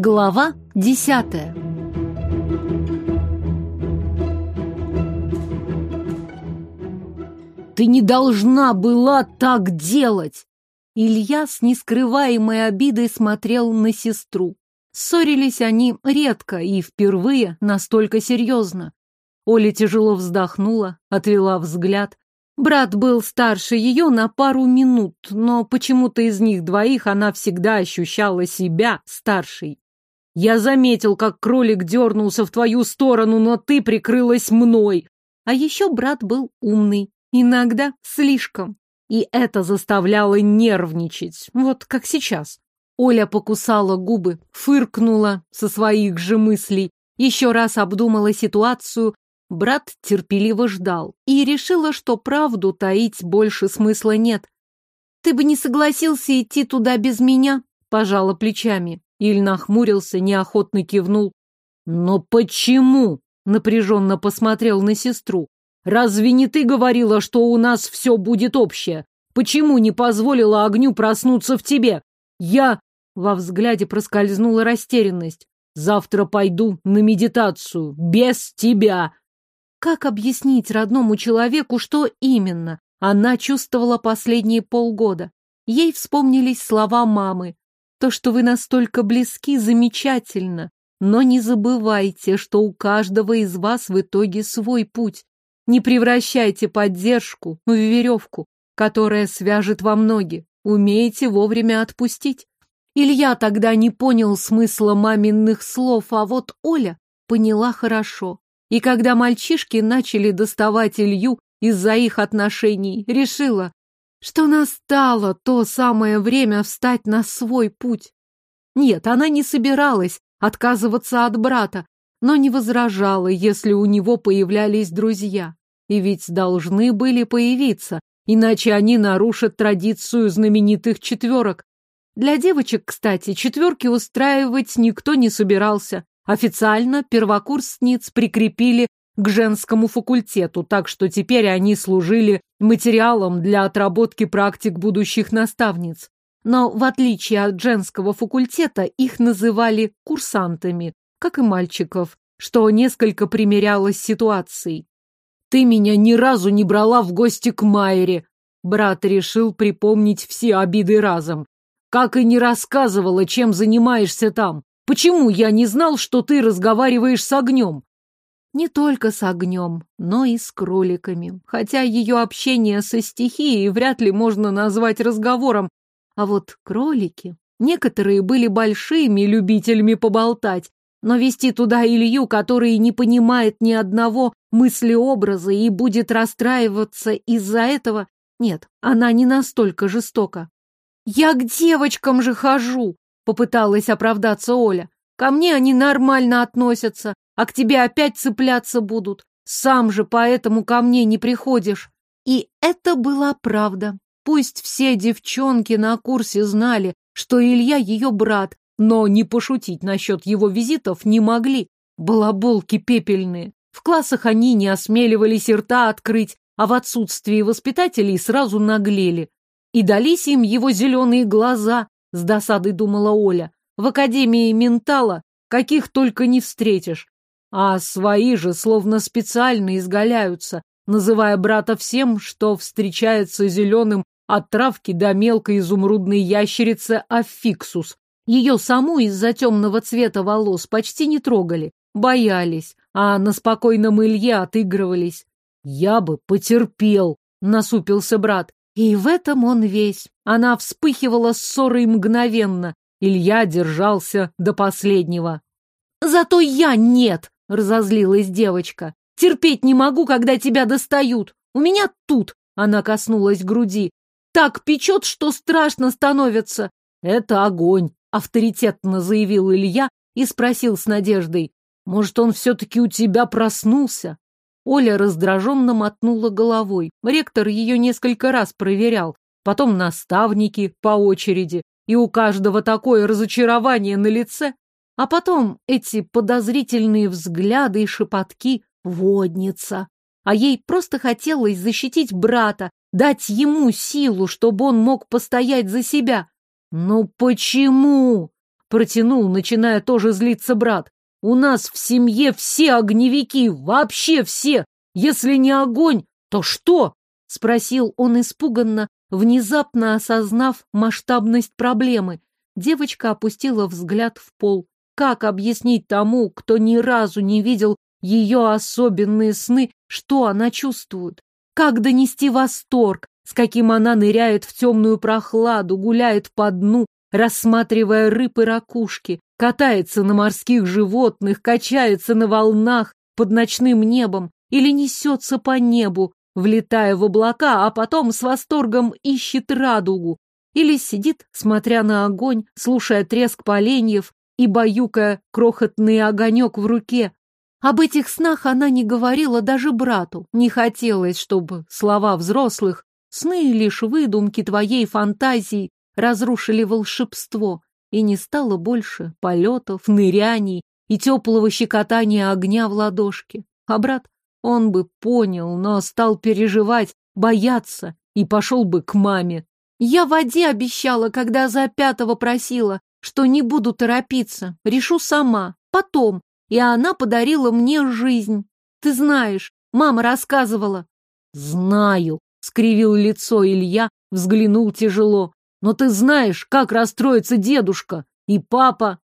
Глава десятая «Ты не должна была так делать!» Илья с нескрываемой обидой смотрел на сестру. Ссорились они редко и впервые настолько серьезно. Оля тяжело вздохнула, отвела взгляд. Брат был старше ее на пару минут, но почему-то из них двоих она всегда ощущала себя старшей. Я заметил, как кролик дернулся в твою сторону, но ты прикрылась мной. А еще брат был умный, иногда слишком. И это заставляло нервничать, вот как сейчас. Оля покусала губы, фыркнула со своих же мыслей, еще раз обдумала ситуацию. Брат терпеливо ждал и решила, что правду таить больше смысла нет. «Ты бы не согласился идти туда без меня?» — пожала плечами. Иль нахмурился, неохотно кивнул. «Но почему?» — напряженно посмотрел на сестру. Разве не ты говорила, что у нас все будет общее? Почему не позволила огню проснуться в тебе? Я...» Во взгляде проскользнула растерянность. «Завтра пойду на медитацию. Без тебя!» Как объяснить родному человеку, что именно она чувствовала последние полгода? Ей вспомнились слова мамы. «То, что вы настолько близки, замечательно. Но не забывайте, что у каждого из вас в итоге свой путь. Не превращайте поддержку в веревку, которая свяжет вам ноги. Умейте вовремя отпустить. Илья тогда не понял смысла маминых слов, а вот Оля поняла хорошо. И когда мальчишки начали доставать Илью из-за их отношений, решила, что настало то самое время встать на свой путь. Нет, она не собиралась отказываться от брата, но не возражала, если у него появлялись друзья. И ведь должны были появиться, иначе они нарушат традицию знаменитых четверок. Для девочек, кстати, четверки устраивать никто не собирался. Официально первокурсниц прикрепили к женскому факультету, так что теперь они служили материалом для отработки практик будущих наставниц. Но в отличие от женского факультета их называли курсантами, как и мальчиков, что несколько примерялось с ситуацией. Ты меня ни разу не брала в гости к Майере. Брат решил припомнить все обиды разом. Как и не рассказывала, чем занимаешься там. Почему я не знал, что ты разговариваешь с огнем? Не только с огнем, но и с кроликами. Хотя ее общение со стихией вряд ли можно назвать разговором. А вот кролики... Некоторые были большими любителями поболтать, но вести туда Илью, который не понимает ни одного мыслеобраза и будет расстраиваться из-за этого, нет, она не настолько жестока. «Я к девочкам же хожу!» — попыталась оправдаться Оля. «Ко мне они нормально относятся, а к тебе опять цепляться будут. Сам же поэтому ко мне не приходишь». И это была правда. Пусть все девчонки на курсе знали, что Илья ее брат, но не пошутить насчет его визитов не могли. Балаболки пепельные. В классах они не осмеливались рта открыть, а в отсутствии воспитателей сразу наглели. И дались им его зеленые глаза, с досадой думала Оля. В Академии Ментала каких только не встретишь. А свои же словно специально изгаляются, называя брата всем, что встречается зеленым от травки до мелкой изумрудной ящерицы аффиксус. Ее саму из-за темного цвета волос почти не трогали, боялись, а на спокойном Илье отыгрывались. «Я бы потерпел», — насупился брат. И в этом он весь. Она вспыхивала ссорой мгновенно. Илья держался до последнего. «Зато я нет!» — разозлилась девочка. «Терпеть не могу, когда тебя достают. У меня тут!» — она коснулась груди. «Так печет, что страшно становится!» «Это огонь!» авторитетно заявил Илья и спросил с надеждой, может, он все-таки у тебя проснулся? Оля раздраженно мотнула головой. Ректор ее несколько раз проверял, потом наставники по очереди, и у каждого такое разочарование на лице. А потом эти подозрительные взгляды и шепотки «водница». А ей просто хотелось защитить брата, дать ему силу, чтобы он мог постоять за себя. Ну почему? Протянул, начиная тоже злиться брат. У нас в семье все огневики, вообще все. Если не огонь, то что? Спросил он испуганно, внезапно осознав масштабность проблемы. Девочка опустила взгляд в пол. Как объяснить тому, кто ни разу не видел ее особенные сны, что она чувствует? Как донести восторг, с каким она ныряет в темную прохладу, гуляет по дну, рассматривая рыб и ракушки, катается на морских животных, качается на волнах под ночным небом или несется по небу, влетая в облака, а потом с восторгом ищет радугу, или сидит, смотря на огонь, слушая треск поленьев и баюкая крохотный огонек в руке. Об этих снах она не говорила даже брату, не хотелось, чтобы слова взрослых, сны лишь выдумки твоей фантазии, разрушили волшебство, и не стало больше полетов, ныряний и теплого щекотания огня в ладошке. А брат, он бы понял, но стал переживать, бояться и пошел бы к маме. Я воде обещала, когда за пятого просила, что не буду торопиться, решу сама, потом, и она подарила мне жизнь. Ты знаешь, мама рассказывала. Знаю, скривил лицо Илья, взглянул тяжело. Но ты знаешь, как расстроится дедушка и папа.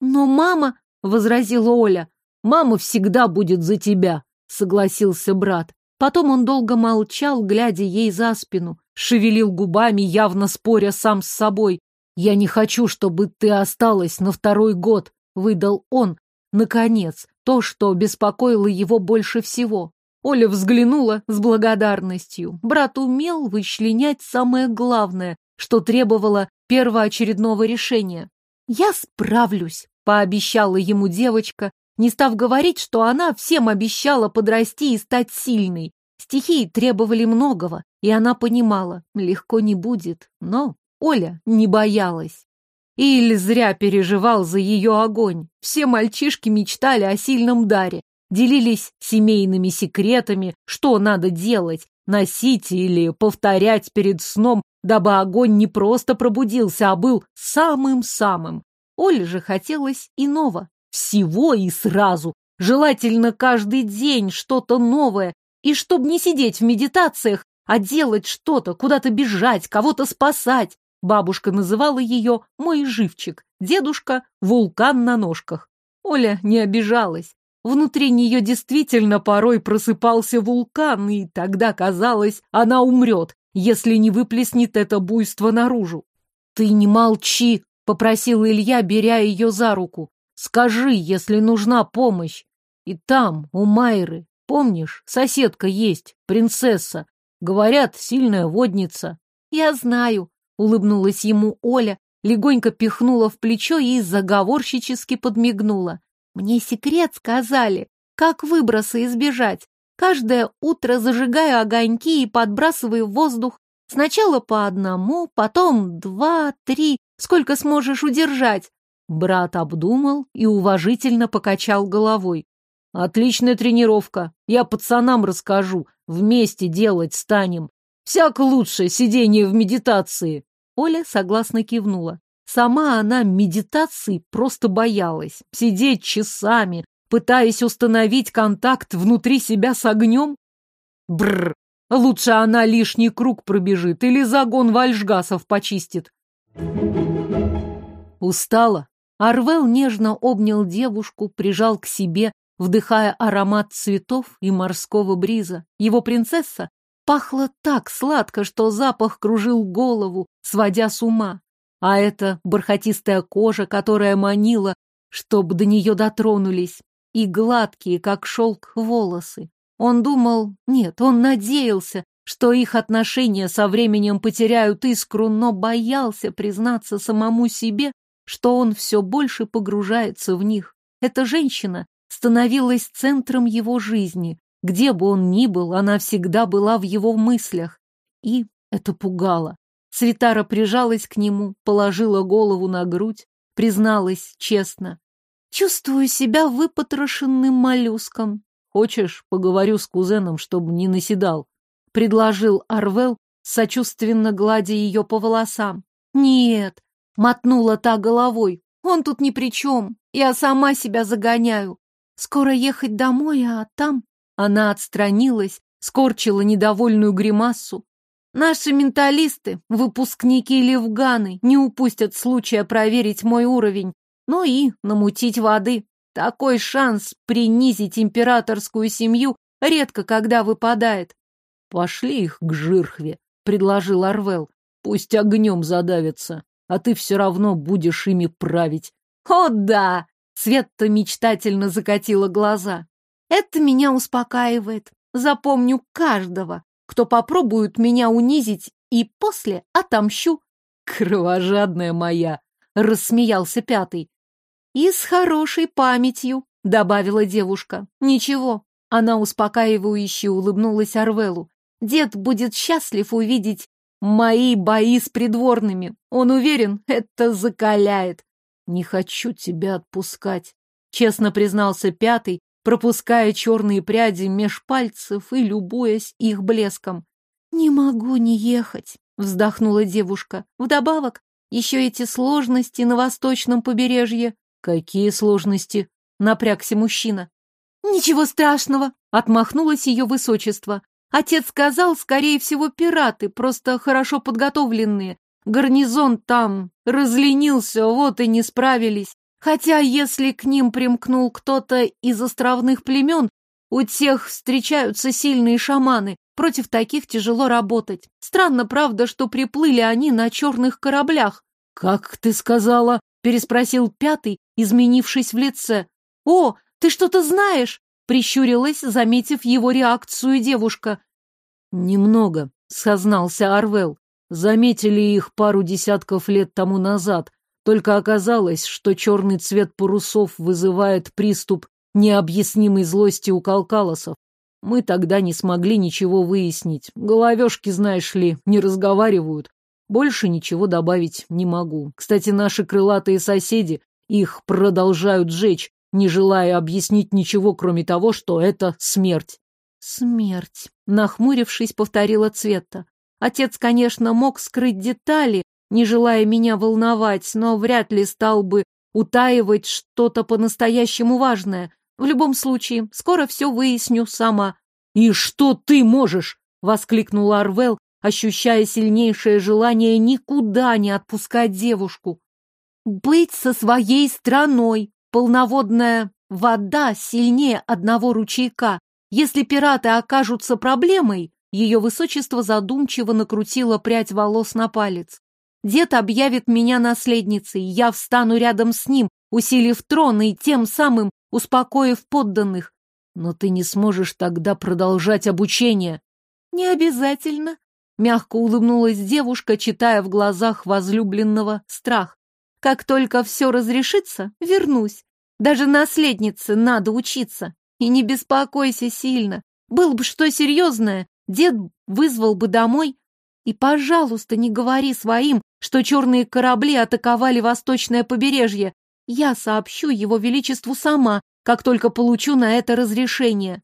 Но мама, возразила Оля, мама всегда будет за тебя, согласился брат. Потом он долго молчал, глядя ей за спину, шевелил губами, явно споря сам с собой. «Я не хочу, чтобы ты осталась на второй год», — выдал он. Наконец, то, что беспокоило его больше всего. Оля взглянула с благодарностью. Брат умел вычленять самое главное, что требовало первоочередного решения. «Я справлюсь», — пообещала ему девочка, не став говорить, что она всем обещала подрасти и стать сильной. Стихии требовали многого, и она понимала, легко не будет, но Оля не боялась. Иль зря переживал за ее огонь. Все мальчишки мечтали о сильном даре, делились семейными секретами, что надо делать, носить или повторять перед сном дабы огонь не просто пробудился, а был самым-самым. Оле же хотелось иного, всего и сразу, желательно каждый день что-то новое, и чтобы не сидеть в медитациях, а делать что-то, куда-то бежать, кого-то спасать. Бабушка называла ее «мой живчик», дедушка — «вулкан на ножках». Оля не обижалась. Внутри нее действительно порой просыпался вулкан, и тогда казалось, она умрет, если не выплеснет это буйство наружу. «Ты не молчи!» — попросил Илья, беря ее за руку. «Скажи, если нужна помощь. И там, у Майры, помнишь, соседка есть, принцесса. Говорят, сильная водница». «Я знаю», — улыбнулась ему Оля, легонько пихнула в плечо и заговорщически подмигнула. «Мне секрет сказали, как выбросы избежать. Каждое утро зажигаю огоньки и подбрасываю воздух. Сначала по одному, потом два, три. Сколько сможешь удержать? Брат обдумал и уважительно покачал головой. Отличная тренировка. Я пацанам расскажу. Вместе делать станем. Всяко лучше сидение в медитации. Оля согласно кивнула. Сама она медитации просто боялась. Сидеть часами, пытаясь установить контакт внутри себя с огнем? Бррр, лучше она лишний круг пробежит или загон вальжгасов почистит. Устала. Арвел нежно обнял девушку, прижал к себе, вдыхая аромат цветов и морского бриза. Его принцесса пахла так сладко, что запах кружил голову, сводя с ума. А эта бархатистая кожа, которая манила, чтобы до нее дотронулись, и гладкие, как шелк, волосы. Он думал, нет, он надеялся, что их отношения со временем потеряют искру, но боялся признаться самому себе, что он все больше погружается в них. Эта женщина становилась центром его жизни. Где бы он ни был, она всегда была в его мыслях. И это пугало. Светара прижалась к нему, положила голову на грудь, призналась честно. Чувствую себя выпотрошенным моллюском. Хочешь, поговорю с кузеном, чтобы не наседал? Предложил Арвел, сочувственно гладя ее по волосам. Нет, Мотнула та головой. Он тут ни при чем. Я сама себя загоняю. Скоро ехать домой, а там... Она отстранилась, скорчила недовольную гримасу. Наши менталисты, выпускники Левганы, не упустят случая проверить мой уровень, ну и намутить воды. Такой шанс принизить императорскую семью редко когда выпадает. Пошли их к жирхве, предложил Арвел. Пусть огнем задавятся, а ты все равно будешь ими править. О, да! Светта мечтательно закатила глаза. Это меня успокаивает. Запомню каждого, кто попробует меня унизить, и после отомщу. Кровожадная моя, рассмеялся пятый. И с хорошей памятью, добавила девушка. Ничего, она успокаивающе улыбнулась Арвелу. Дед будет счастлив увидеть мои бои с придворными. Он уверен, это закаляет. Не хочу тебя отпускать, честно признался пятый, пропуская черные пряди меж пальцев и любуясь их блеском. «Не могу не ехать», — вздохнула девушка. «Вдобавок, еще эти сложности на восточном побережье». «Какие сложности?» — напрягся мужчина. «Ничего страшного», — отмахнулось ее высочество. «Отец сказал, скорее всего, пираты, просто хорошо подготовленные. Гарнизон там разленился, вот и не справились. Хотя, если к ним примкнул кто-то из островных племен, у тех встречаются сильные шаманы, против таких тяжело работать. Странно, правда, что приплыли они на черных кораблях. «Как ты сказала?» — переспросил пятый, изменившись в лице. «О, ты что-то знаешь?» — прищурилась, заметив его реакцию девушка. «Немного», — сознался Арвел. «Заметили их пару десятков лет тому назад, только оказалось, что черный цвет парусов вызывает приступ необъяснимой злости у калкалосов. Мы тогда не смогли ничего выяснить. Головешки, знаешь ли, не разговаривают. Больше ничего добавить не могу. Кстати, наши крылатые соседи их продолжают жечь, не желая объяснить ничего, кроме того, что это смерть. Смерть, нахмурившись, повторила Цвета. Отец, конечно, мог скрыть детали, не желая меня волновать, но вряд ли стал бы утаивать что-то по-настоящему важное. В любом случае, скоро все выясню сама. «И что ты можешь?» — воскликнул Арвел, ощущая сильнейшее желание никуда не отпускать девушку. «Быть со своей страной. Полноводная вода сильнее одного ручейка. Если пираты окажутся проблемой...» Ее высочество задумчиво накрутило прядь волос на палец. Дед объявит меня наследницей, я встану рядом с ним, усилив трон и тем самым успокоив подданных. Но ты не сможешь тогда продолжать обучение. Не обязательно. Мягко улыбнулась девушка, читая в глазах возлюбленного страх. Как только все разрешится, вернусь. Даже наследнице надо учиться. И не беспокойся сильно. Было бы что серьезное, дед вызвал бы домой, и, пожалуйста, не говори своим, что черные корабли атаковали восточное побережье. Я сообщу его величеству сама, как только получу на это разрешение.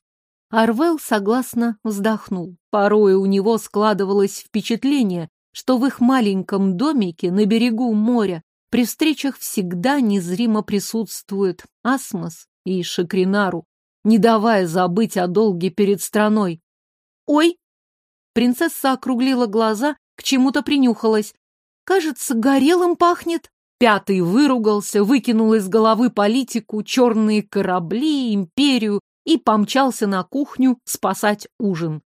Арвел согласно вздохнул. Порой у него складывалось впечатление, что в их маленьком домике на берегу моря при встречах всегда незримо присутствует Асмос и Шакринару, не давая забыть о долге перед страной. «Ой!» Принцесса округлила глаза, к чему-то принюхалась. «Кажется, горелым пахнет». Пятый выругался, выкинул из головы политику, черные корабли, империю и помчался на кухню спасать ужин.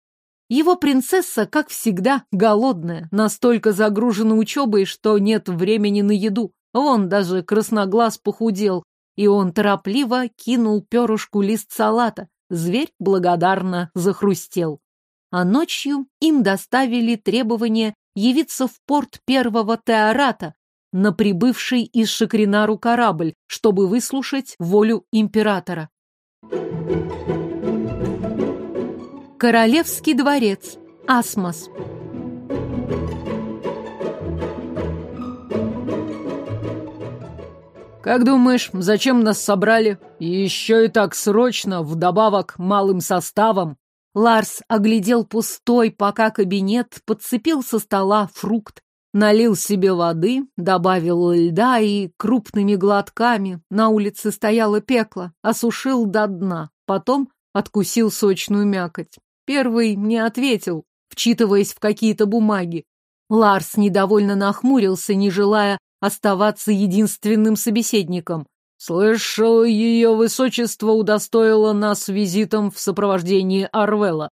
Его принцесса, как всегда, голодная, настолько загружена учебой, что нет времени на еду. Вон даже красноглаз похудел, и он торопливо кинул перышку лист салата. Зверь благодарно захрустел а ночью им доставили требование явиться в порт первого Теората на прибывший из Шакринару корабль, чтобы выслушать волю императора. Королевский дворец. Асмос. «Как думаешь, зачем нас собрали? Еще и так срочно, вдобавок малым составом?» Ларс оглядел пустой пока кабинет, подцепил со стола фрукт налил себе воды, добавил льда и крупными глотками, на улице стояло пекло, осушил до дна, потом откусил сочную мякоть. Первый не ответил, вчитываясь в какие-то бумаги. Ларс недовольно нахмурился, не желая оставаться единственным собеседником. «Слышал, ее высочество удостоило нас визитом в сопровождении Арвела.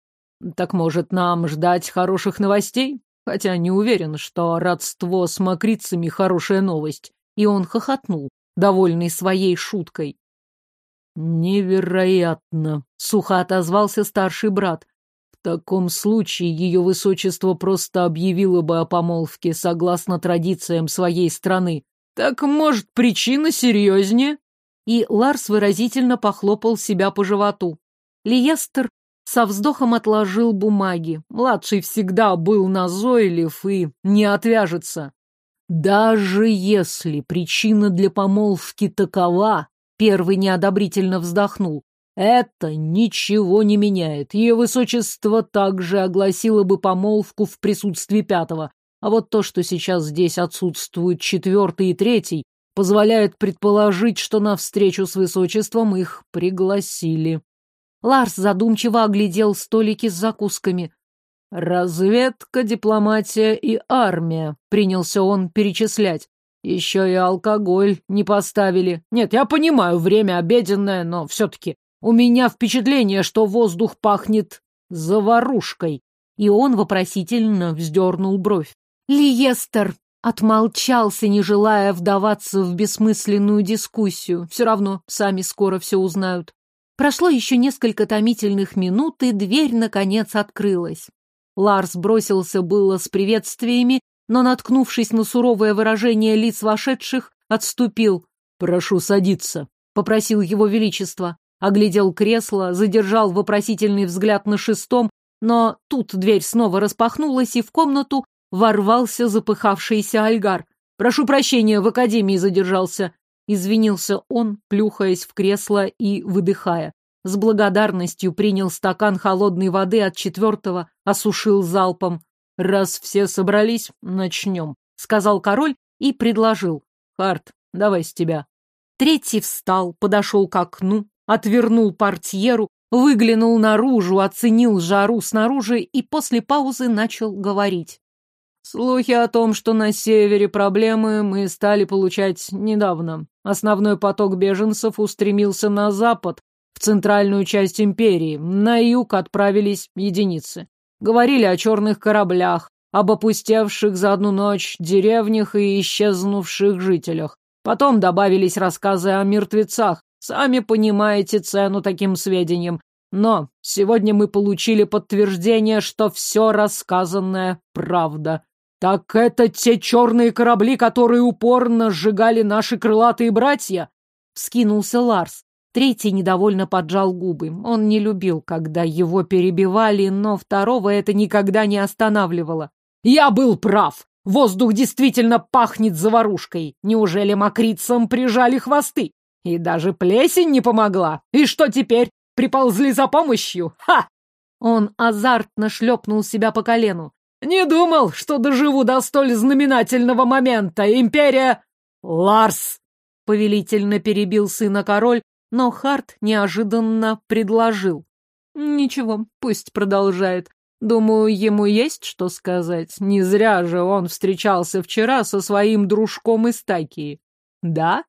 Так, может, нам ждать хороших новостей? Хотя не уверен, что родство с мокрицами — хорошая новость». И он хохотнул, довольный своей шуткой. «Невероятно!» — сухо отозвался старший брат. В таком случае ее высочество просто объявило бы о помолвке согласно традициям своей страны. Так, может, причина серьезнее? И Ларс выразительно похлопал себя по животу. Лиестер со вздохом отложил бумаги. Младший всегда был назойлив и не отвяжется. Даже если причина для помолвки такова, первый неодобрительно вздохнул, это ничего не меняет. Ее высочество также огласило бы помолвку в присутствии пятого. А вот то, что сейчас здесь отсутствуют четвертый и третий, позволяет предположить, что на встречу с высочеством их пригласили. Ларс задумчиво оглядел столики с закусками. «Разведка, дипломатия и армия», — принялся он перечислять. «Еще и алкоголь не поставили. Нет, я понимаю, время обеденное, но все-таки у меня впечатление, что воздух пахнет заварушкой. И он вопросительно вздернул бровь. Лиестер отмолчался, не желая вдаваться в бессмысленную дискуссию. Все равно сами скоро все узнают. Прошло еще несколько томительных минут, и дверь, наконец, открылась. Ларс бросился было с приветствиями, но, наткнувшись на суровое выражение лиц вошедших, отступил. «Прошу садиться», — попросил его величество оглядел кресло, задержал вопросительный взгляд на шестом, но тут дверь снова распахнулась, и в комнату ворвался запыхавшийся Альгар. «Прошу прощения, в академии задержался», — извинился он, плюхаясь в кресло и выдыхая. С благодарностью принял стакан холодной воды от четвертого, осушил залпом. «Раз все собрались, начнем», — сказал король и предложил. «Харт, давай с тебя». Третий встал, подошел к окну, отвернул портьеру, выглянул наружу, оценил жару снаружи и после паузы начал говорить. Слухи о том, что на севере проблемы, мы стали получать недавно. Основной поток беженцев устремился на запад, в центральную часть империи. На юг отправились единицы. Говорили о черных кораблях, об опустевших за одну ночь деревнях и исчезнувших жителях. Потом добавились рассказы о мертвецах, Сами понимаете цену таким сведениям. Но сегодня мы получили подтверждение, что все рассказанное правда. Так это те черные корабли, которые упорно сжигали наши крылатые братья? Вскинулся Ларс. Третий недовольно поджал губы. Он не любил, когда его перебивали, но второго это никогда не останавливало. «Я был прав! Воздух действительно пахнет заварушкой! Неужели мокрицам прижали хвосты? И даже плесень не помогла. И что теперь? Приползли за помощью? Ха! Он азартно шлепнул себя по колену. Не думал, что доживу до столь знаменательного момента. Империя... Ларс! Повелительно перебил сына король, но Харт неожиданно предложил. Ничего, пусть продолжает. Думаю, ему есть что сказать. Не зря же он встречался вчера со своим дружком из Такии. Да?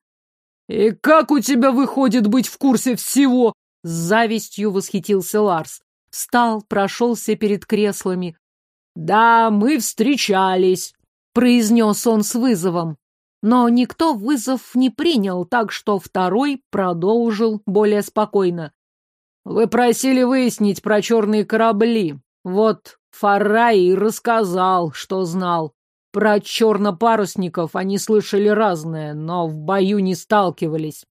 «И как у тебя выходит быть в курсе всего?» С завистью восхитился Ларс. Встал, прошелся перед креслами. «Да, мы встречались», — произнес он с вызовом. Но никто вызов не принял, так что второй продолжил более спокойно. «Вы просили выяснить про черные корабли. Вот Фарай рассказал, что знал. Про чернопарусников они слышали разное, но в бою не сталкивались.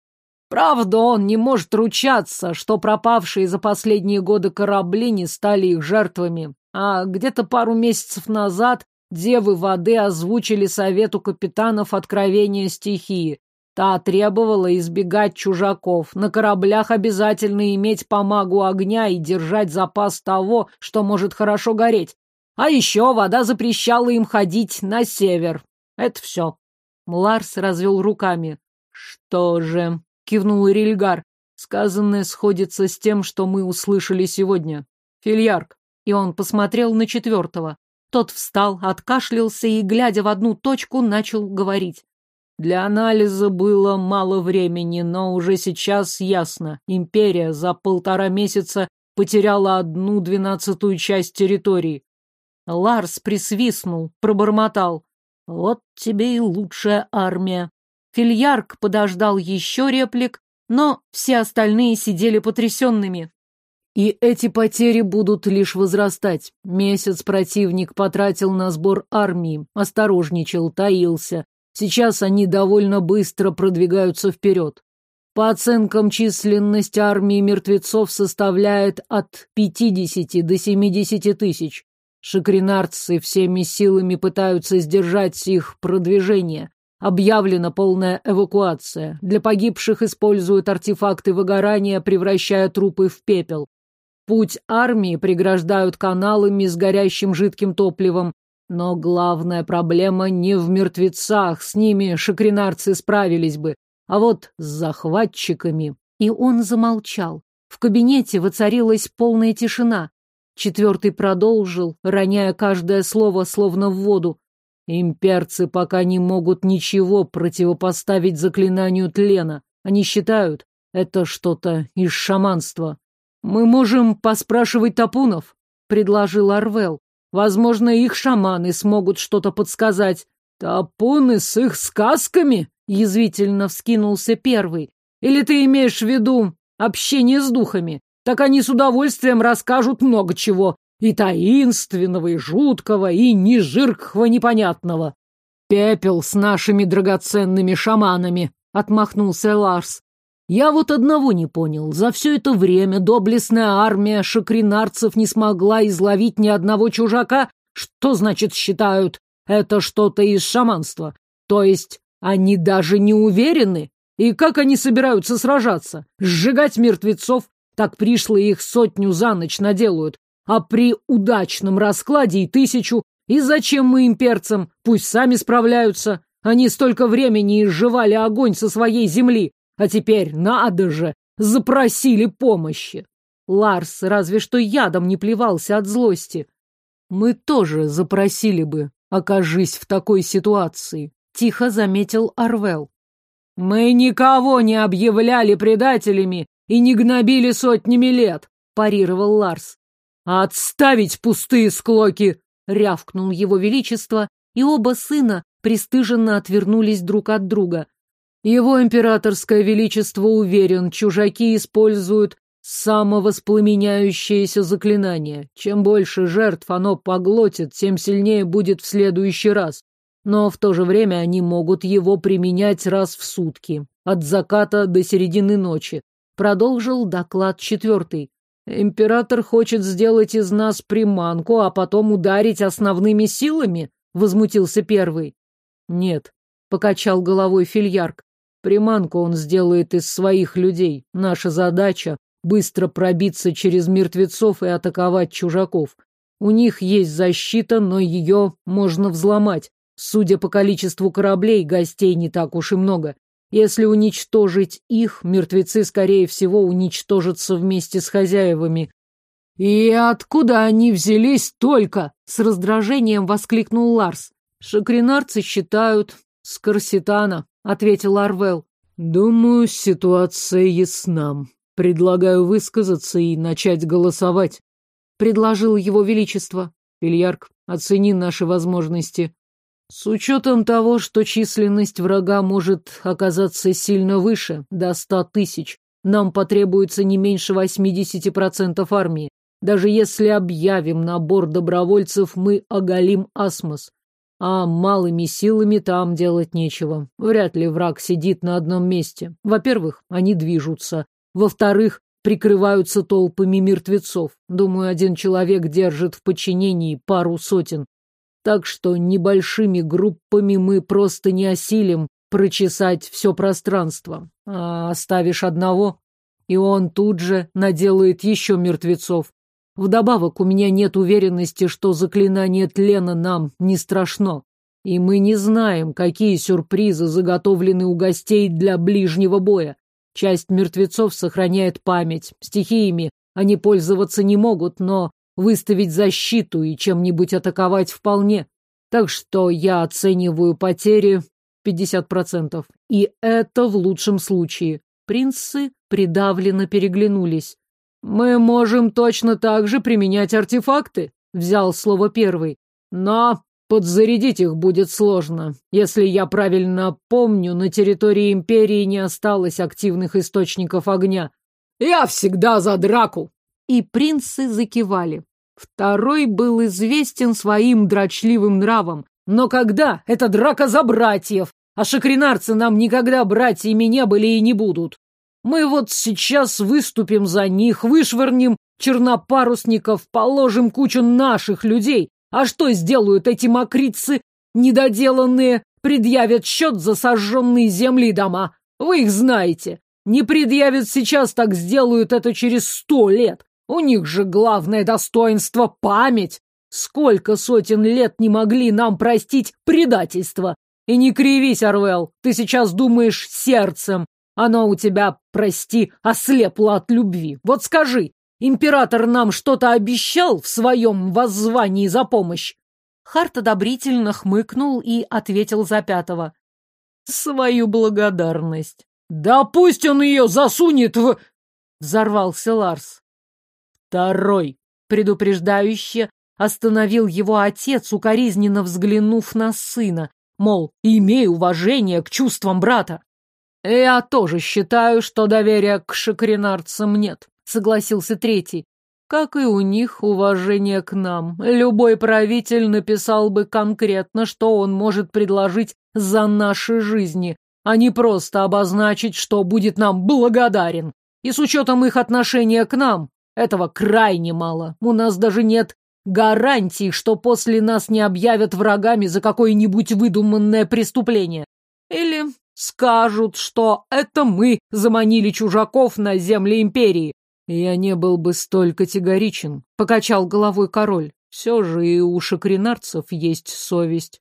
Правда, он не может ручаться, что пропавшие за последние годы корабли не стали их жертвами. А где-то пару месяцев назад девы воды озвучили совету капитанов откровения стихии. Та требовала избегать чужаков, на кораблях обязательно иметь помагу огня и держать запас того, что может хорошо гореть. А еще вода запрещала им ходить на север. Это все. Ларс развел руками. Что же, кивнул Рильгар, сказанное сходится с тем, что мы услышали сегодня. Фильярк. И он посмотрел на четвертого. Тот встал, откашлялся и, глядя в одну точку, начал говорить. Для анализа было мало времени, но уже сейчас ясно. Империя за полтора месяца потеряла одну двенадцатую часть территории. Ларс присвистнул, пробормотал. Вот тебе и лучшая армия. Фильярк подождал еще реплик, но все остальные сидели потрясенными. И эти потери будут лишь возрастать. Месяц противник потратил на сбор армии, осторожничал, таился. Сейчас они довольно быстро продвигаются вперед. По оценкам, численность армии мертвецов составляет от 50 до 70 тысяч. Шакринарцы всеми силами пытаются сдержать их продвижение. Объявлена полная эвакуация. Для погибших используют артефакты выгорания, превращая трупы в пепел. Путь армии преграждают каналами с горящим жидким топливом. Но главная проблема не в мертвецах, с ними шакринарцы справились бы, а вот с захватчиками. И он замолчал. В кабинете воцарилась полная тишина. Четвертый продолжил, роняя каждое слово словно в воду. Имперцы пока не могут ничего противопоставить заклинанию тлена. Они считают, это что-то из шаманства. Мы можем поспрашивать тапунов, предложил Арвел. Возможно, их шаманы смогут что-то подсказать. Тапуны с их сказками? Язвительно вскинулся первый. Или ты имеешь в виду общение с духами? так они с удовольствием расскажут много чего. И таинственного, и жуткого, и нежиркого непонятного. Пепел с нашими драгоценными шаманами, — отмахнулся Ларс. Я вот одного не понял. За все это время доблестная армия шакринарцев не смогла изловить ни одного чужака. Что значит считают? Это что-то из шаманства. То есть они даже не уверены? И как они собираются сражаться? Сжигать мертвецов, так пришлые их сотню за ночь наделают, а при удачном раскладе и тысячу. И зачем мы имперцам? Пусть сами справляются. Они столько времени изживали огонь со своей земли, а теперь, надо же, запросили помощи. Ларс разве что ядом не плевался от злости. Мы тоже запросили бы, окажись в такой ситуации, тихо заметил Арвел. Мы никого не объявляли предателями и не гнобили сотнями лет, парировал Ларс. «Отставить пустые склоки!» — рявкнул его величество, и оба сына пристыженно отвернулись друг от друга. Его императорское величество уверен, чужаки используют самовоспламеняющееся заклинание. Чем больше жертв оно поглотит, тем сильнее будет в следующий раз. Но в то же время они могут его применять раз в сутки, от заката до середины ночи, Продолжил доклад четвертый. Император хочет сделать из нас приманку, а потом ударить основными силами? Возмутился первый. Нет, покачал головой Фильярк. Приманку он сделает из своих людей. Наша задача — быстро пробиться через мертвецов и атаковать чужаков. У них есть защита, но ее можно взломать. Судя по количеству кораблей, гостей не так уж и много. Если уничтожить их, мертвецы, скорее всего, уничтожатся вместе с хозяевами. «И откуда они взялись только?» — с раздражением воскликнул Ларс. «Шакринарцы считают с Корситана», — ответил Арвел. «Думаю, ситуация ясна. Предлагаю высказаться и начать голосовать», — предложил его величество. «Ильярк, оцени наши возможности. С учетом того, что численность врага может оказаться сильно выше, до ста тысяч, нам потребуется не меньше 80% армии. Даже если объявим набор добровольцев, мы оголим Асмос. А малыми силами там делать нечего. Вряд ли враг сидит на одном месте. Во-первых, они движутся. Во-вторых, прикрываются толпами мертвецов. Думаю, один человек держит в подчинении пару сотен. Так что небольшими группами мы просто не осилим прочесать все пространство. А оставишь одного, и он тут же наделает еще мертвецов. Вдобавок, у меня нет уверенности, что заклинание тлена нам не страшно. И мы не знаем, какие сюрпризы заготовлены у гостей для ближнего боя. Часть мертвецов сохраняет память. Стихиями они пользоваться не могут, но выставить защиту и чем-нибудь атаковать вполне. Так что я оцениваю потери 50%. И это в лучшем случае. Принцы придавленно переглянулись. «Мы можем точно так же применять артефакты», — взял слово первый. «Но подзарядить их будет сложно. Если я правильно помню, на территории Империи не осталось активных источников огня. Я всегда за драку!» И принцы закивали. Второй был известен своим дрочливым нравом. Но когда? Это драка за братьев. А шакринарцы нам никогда братьями не были и не будут. Мы вот сейчас выступим за них, вышвырнем чернопарусников, положим кучу наших людей. А что сделают эти мокрицы недоделанные? Предъявят счет за сожженные земли и дома. Вы их знаете. Не предъявят сейчас, так сделают это через сто лет. У них же главное достоинство — память. Сколько сотен лет не могли нам простить предательство? И не кривись, Арвел, ты сейчас думаешь сердцем. Оно у тебя, прости, ослепло от любви. Вот скажи, император нам что-то обещал в своем воззвании за помощь? Харт одобрительно хмыкнул и ответил за пятого. Свою благодарность. Да пусть он ее засунет в... Взорвался Ларс. Второй, предупреждающе, остановил его отец, укоризненно взглянув на сына, мол, имей уважение к чувствам брата. Я тоже считаю, что доверия к шакринарцам нет, согласился третий. Как и у них уважение к нам. Любой правитель написал бы конкретно, что он может предложить за наши жизни, а не просто обозначить, что будет нам благодарен. И с учетом их отношения к нам, этого крайне мало. У нас даже нет гарантии, что после нас не объявят врагами за какое-нибудь выдуманное преступление. Или скажут, что это мы заманили чужаков на земли империи. Я не был бы столь категоричен, покачал головой король. Все же и у шакринарцев есть совесть.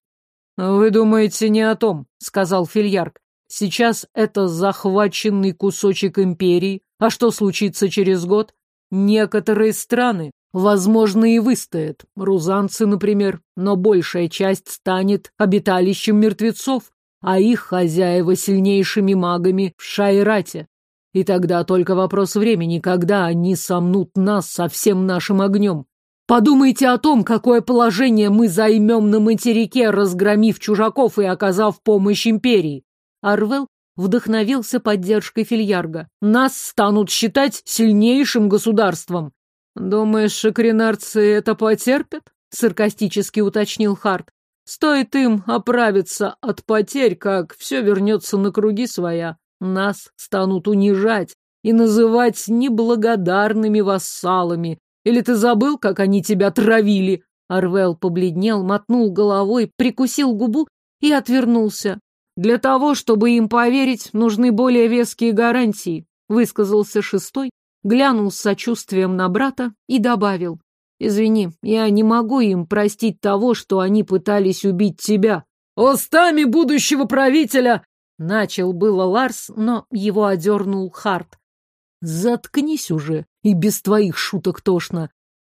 Вы думаете не о том, сказал Фильярк. Сейчас это захваченный кусочек империи, а что случится через год? Некоторые страны Возможно, и выстоят. Рузанцы, например. Но большая часть станет обиталищем мертвецов, а их хозяева сильнейшими магами в Шайрате. И тогда только вопрос времени, когда они сомнут нас со всем нашим огнем. Подумайте о том, какое положение мы займем на материке, разгромив чужаков и оказав помощь империи. Арвел вдохновился поддержкой Фильярга. Нас станут считать сильнейшим государством. «Думаешь, шакринарцы это потерпят?» — саркастически уточнил Харт. «Стоит им оправиться от потерь, как все вернется на круги своя. Нас станут унижать и называть неблагодарными вассалами. Или ты забыл, как они тебя травили?» Арвел побледнел, мотнул головой, прикусил губу и отвернулся. «Для того, чтобы им поверить, нужны более веские гарантии», — высказался шестой, глянул с сочувствием на брата и добавил. «Извини, я не могу им простить того, что они пытались убить тебя». «Устами будущего правителя!» Начал было Ларс, но его одернул Харт. «Заткнись уже, и без твоих шуток тошно.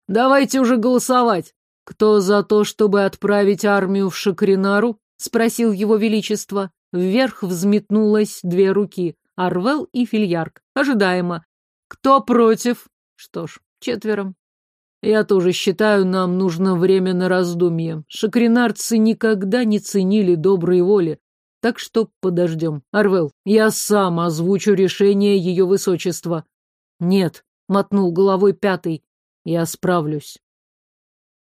Давайте уже голосовать. Кто за то, чтобы отправить армию в Шакринару?» — спросил его величество. Вверх взметнулось две руки — Арвел и Фильярк. Ожидаемо. Кто против? Что ж, четвером. Я тоже считаю, нам нужно время на раздумье. Шакринарцы никогда не ценили доброй воли. Так что подождем. Арвел, я сам озвучу решение ее высочества. Нет, мотнул головой пятый. Я справлюсь.